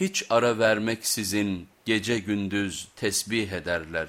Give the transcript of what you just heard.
hiç ara vermeksizin gece gündüz tesbih ederler.